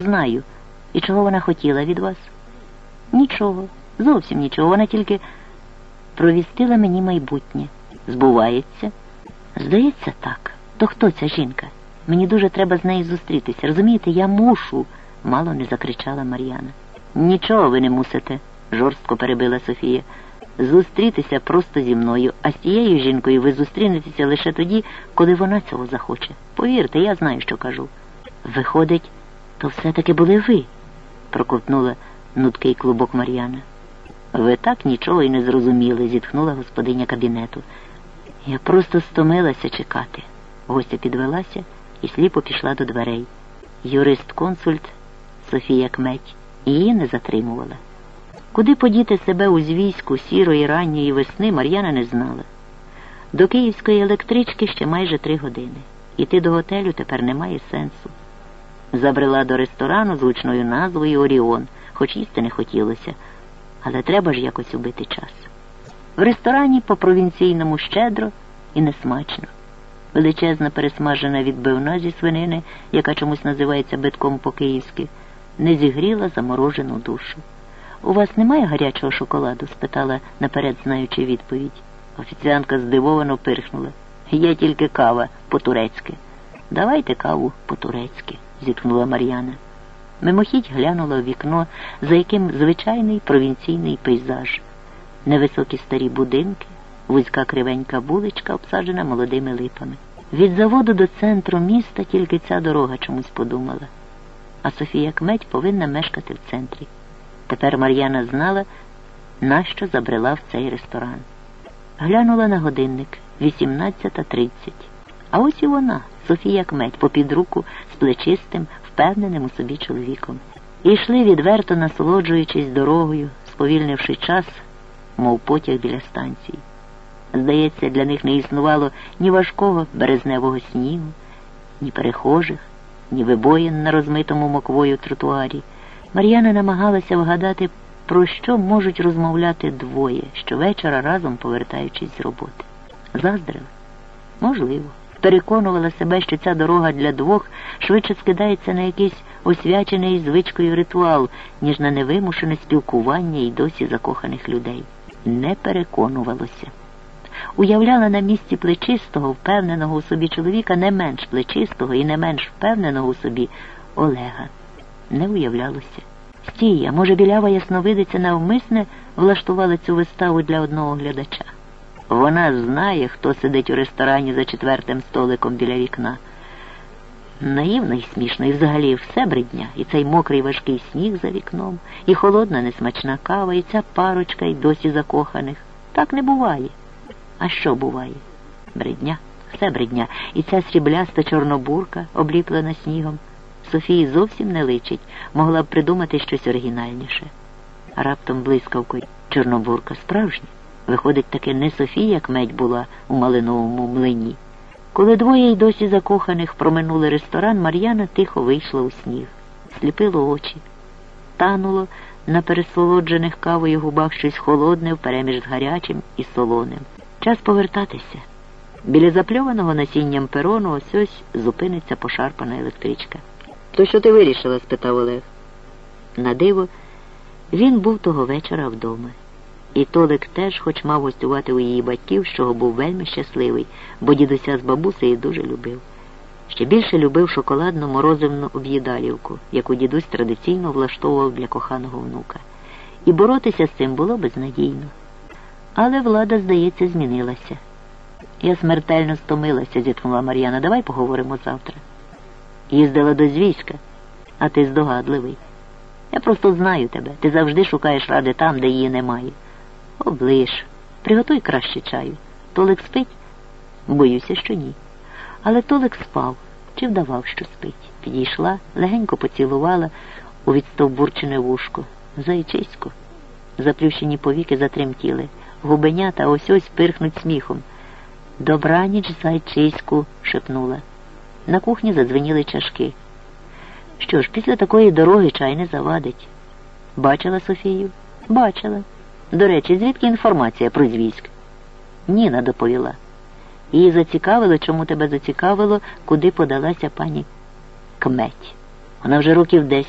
Знаю. І чого вона хотіла від вас? Нічого, зовсім нічого. Вона тільки провістила мені майбутнє. Збувається? Здається, так. То хто ця жінка? Мені дуже треба з нею зустрітися. Розумієте, я мушу, мало не закричала Мар'яна. Нічого ви не мусите, жорстко перебила Софія. Зустрітися просто зі мною, а з цією жінкою ви зустрінетеся лише тоді, коли вона цього захоче. Повірте, я знаю, що кажу. Виходить, то все-таки були ви, проковтнула нуткий клубок Мар'яна. Ви так нічого й не зрозуміли, зітхнула господиня кабінету. Я просто стомилася чекати. Гостя підвелася і сліпо пішла до дверей. Юрист-консульт Софія Кметь її не затримувала. Куди подіти себе у звійську сірої ранньої весни Мар'яна не знала. До київської електрички ще майже три години. Іти до готелю тепер немає сенсу. Забрела до ресторану з гучною назвою Оріон, хоч їсти не хотілося, але треба ж якось убити час. В ресторані по провінційному щедро і несмачно. Величезна пересмажена відбивна зі свинини, яка чомусь називається битком по-київськи, не зігріла заморожену душу. У вас немає гарячого шоколаду? спитала наперед знаючи відповідь. Офіціантка здивовано пирхнула. Є тільки кава по-турецьки. Давайте каву по-турецьки, зітхнула Мар'яна. Мимохідь глянула у вікно, за яким звичайний провінційний пейзаж. Невисокі старі будинки, вузька кривенька вуличка, обсаджена молодими липами. Від заводу до центру міста тільки ця дорога чомусь подумала. А Софія Кметь повинна мешкати в центрі. Тепер Мар'яна знала, нащо забрела в цей ресторан. Глянула на годинник 18.30. А ось і вона, Софія Кметь, попід руку з плечистим, впевненим у собі чоловіком. І йшли відверто насолоджуючись дорогою, сповільнивши час, мов потяг біля станції. Здається, для них не існувало ні важкого березневого снігу, ні перехожих, ні вибоїн на розмитому моквою тротуарі. Мар'яна намагалася вгадати, про що можуть розмовляти двоє щовечора разом повертаючись з роботи. Заздрили? Можливо. Переконувала себе, що ця дорога для двох швидше скидається на якийсь освячений звичкою ритуал, ніж на невимушене спілкування і досі закоханих людей. Не переконувалося. Уявляла на місці плечистого, впевненого у собі чоловіка не менш плечистого і не менш впевненого у собі Олега. Не уявлялося. Стій, а може, білява ясновидиця навмисне влаштувала цю виставу для одного глядача. Вона знає, хто сидить у ресторані за четвертим столиком біля вікна. Наївно і смішно, і взагалі все бредня, і цей мокрий важкий сніг за вікном, і холодна несмачна кава, і ця парочка, і досі закоханих. Так не буває. А що буває? Бредня, все бредня, і ця срібляста чорнобурка, обліплена снігом. Софії зовсім не личить, могла б придумати щось оригінальніше. Раптом блискавкою Чорнобурка справжня. Виходить, таки не Софія, як медь була у малиновому млині. Коли двоє й досі закоханих проминули ресторан, Мар'яна тихо вийшла у сніг, сліпило очі, тануло на пересолоджених кавою губах щось холодне впереміж з гарячим і солоним. Час повертатися. Біля запльованого насінням перону ось ось зупиниться пошарпана електричка. То що ти вирішила? спитав Олег. На диво, він був того вечора вдома. І Толик теж хоч мав гостювати у її батьків, з чого був вельми щасливий, бо дідуся з бабусею дуже любив. Ще більше любив шоколадну морозивну об'їдалівку, яку дідусь традиційно влаштовував для коханого внука. І боротися з цим було безнадійно. Але влада, здається, змінилася. Я смертельно стомилася, зітхнула Мар'яна. Давай поговоримо завтра. Їздила до звійська, а ти здогадливий. Я просто знаю тебе. Ти завжди шукаєш ради там, де її немає. Оближ, приготуй краще чаю. Толик спить? Боюся, що ні. Але Толик спав чи вдавав, що спить. Підійшла, легенько поцілувала у відстовбурчене вушко. Зайчисько. Заплющені повіки затремтіли. Губенята ось ось пирхнуть сміхом. Добраніч, зайчиську, шепнула. На кухні задзвеніли чашки. Що ж, після такої дороги чай не завадить. Бачила Софію? Бачила. До речі, звідки інформація про звійськ? Ніна доповіла. Її зацікавило, чому тебе зацікавило, куди подалася пані Кметь. Вона вже років десять.